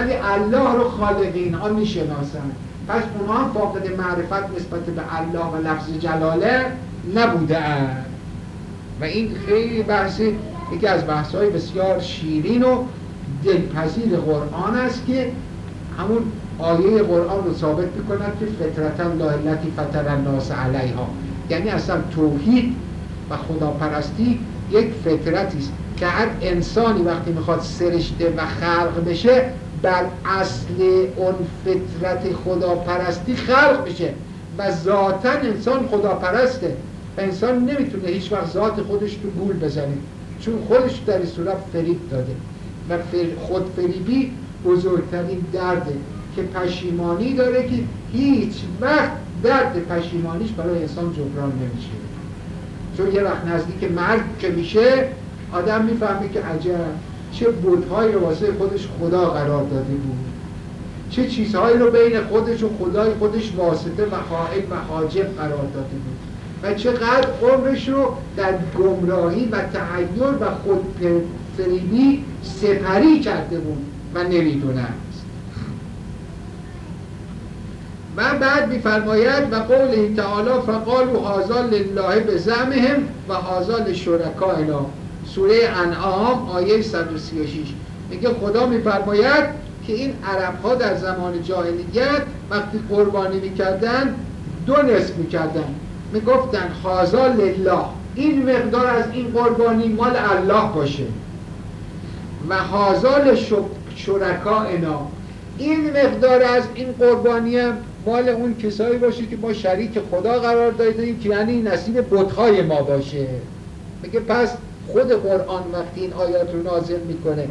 ولی الله رو خالق اینها می‌شناسن. پس اونها هم فاقد معرفت نسبت به الله و لفظ جلاله نبوده و این خیلی بحثی یکی از بحث های بسیار شیرین و دلپذیر قرآن است که همون آیه قرآن رو ثابت می‌کند که فطرتا لا علتی فطر الناس علیها. یعنی اصلا توحید و خداپرستی یک فطرتی است که هر انسانی وقتی می‌خواد سرشته و خلق بشه بر اصل اون فطرت خداپرستی خلق بشه و ذاتا انسان خداپرسته انسان نمی‌تونه هیچ وقت ذات خودش تو گول بزنه. چون خودش در این صورت فریب داده و خود فریبی بزرگترین درده که پشیمانی داره که هیچ وقت درد پشیمانیش برای انسان جبران نمیشه. چون یه وقت نزدیک مرگ که میشه آدم می‌فهمه که عجب. چه بودهایی رو واسه خودش خدا قرار داده بود. چه چیزهایی رو بین خودش و خدای خودش واسطه و خائل و حاجب قرار داده بود. و چقدر عمرش رو در گمراهی و تحیر و خودفریبی سپری کرده بود و نمی‌دونه و بعد میفرماید و قول تعالی فقالوا هذا لله به زمهم و هذا لشرکائنا سوره انعام آیه 136 میگه خدا میفرماید که این عرب ها در زمان جاهلیت وقتی قربانی می‌کردن دو نصف می‌کردن. می‌گفتن هازا لله این مقدار از این قربانی مال الله باشه. و هازا لشرکائنا این مقدار از این قربانی هم مال اون کسایی باشه که ما شریک خدا قرار دادیم که یعنی نصیب بتهای ما باشه. میگه پس خود قرآن وقتی این آیات رو نازل می‌کنه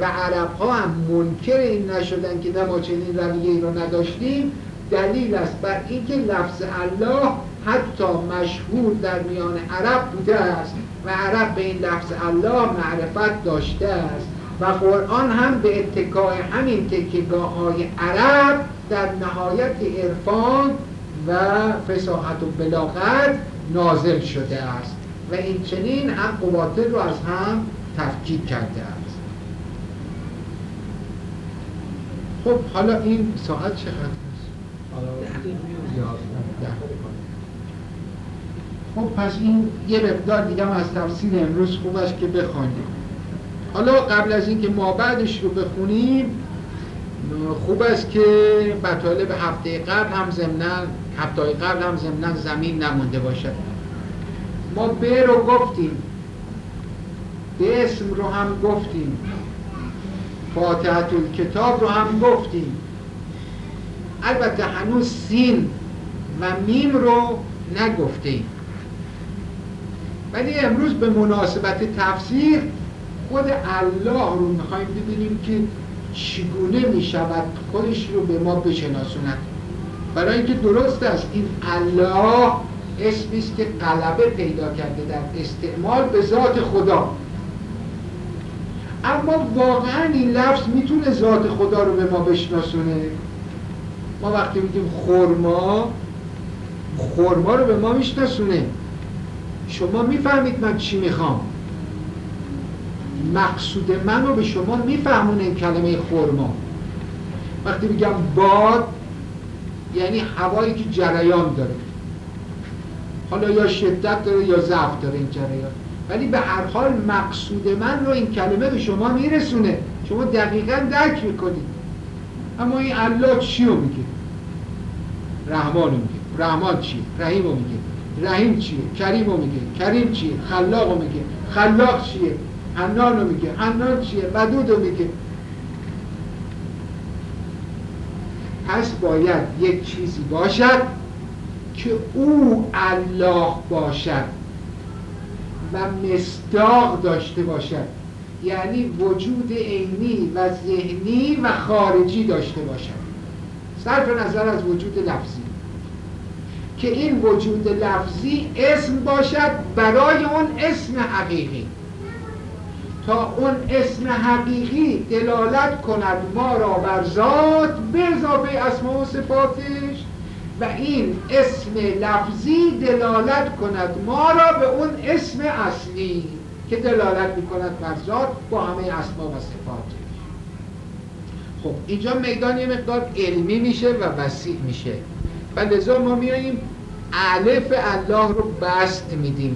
و عرب ها هم منکر این نشدن که نه ما چنین رویه رو نداشتیم دلیل است بر اینکه لفظ الله حتی مشهور در میان عرب بوده است و عرب به این لفظ الله معرفت داشته است. و قرآن هم به اتکای همین تکیگاه های عرب در نهایت عرفان و فساحت و بلاغت نازل شده است. و این چنین هم قواطر رو از هم تفکیک کرده است. خب حالا این ساعت چقدر است؟ خب پس این یه مقدار دیگه از تفسیر امروز خوب است که بخوانیم. حالا قبل از اینکه ما بعدش رو بخونیم خوب است که مطالب هفته قبل هم زمنن هفته قبل هم زمنن زمین نمونده باشد. ما به رو گفتیم. اسم رو هم گفتیم. فاتحت کتاب رو هم گفتیم. البته هنوز سین و میم رو نگفتیم. ولی امروز به مناسبت تفسیر خود الله رو می‌خوایم ببینیم که چگونه می‌شود خودش رو به ما بشناسوند برای اینکه درست است این الله اسمی است که غلبه پیدا کرده در استعمال به ذات خدا. اما واقعا این لفظ می‌تونه ذات خدا رو به ما بشناسونه؟ ما وقتی میگیم خورما خورما رو به ما میشناسونه. شما می‌فهمید من چی می‌خوام. مقصود من رو به شما میفهمونه این کلمه خورما وقتی میگم باد یعنی هوایی که جریان داره. حالا یا شدت داره یا ضعف داره این جریان. ولی به هر حال مقصود من رو این کلمه به شما میرسونه. شما دقیقا درک می‌کنید. اما این الله چی رو میگه؟ رحمان رو میگه. رحمان چیه؟ رحیم رو میگه. رحیم چیه؟ کریم رو میگه. کریم چیه؟ خلاق رو میگه. خلاق چیه؟ حنان رو میگه. حنان چیه؟ ودود رو میگه. پس باید یک چیزی باشد. که او الله باشد و مصداق داشته باشد. یعنی وجود عینی و ذهنی و خارجی داشته باشد. صرف نظر از وجود لفظی. که این وجود لفظی اسم باشد برای اون اسم حقیقی. تا اون اسم حقیقی دلالت کند ما را بر ذات به اضافه اسما و صفاتش و این اسم لفظی دلالت کند. ما را به اون اسم اصلی که دلالت می کند بر ذات با همه اسما و صفاتش خب اینجا میدان یه مقدار علمی میشه و وسیع میشه. و لذا ما میاییم الف الله رو بست میدیم.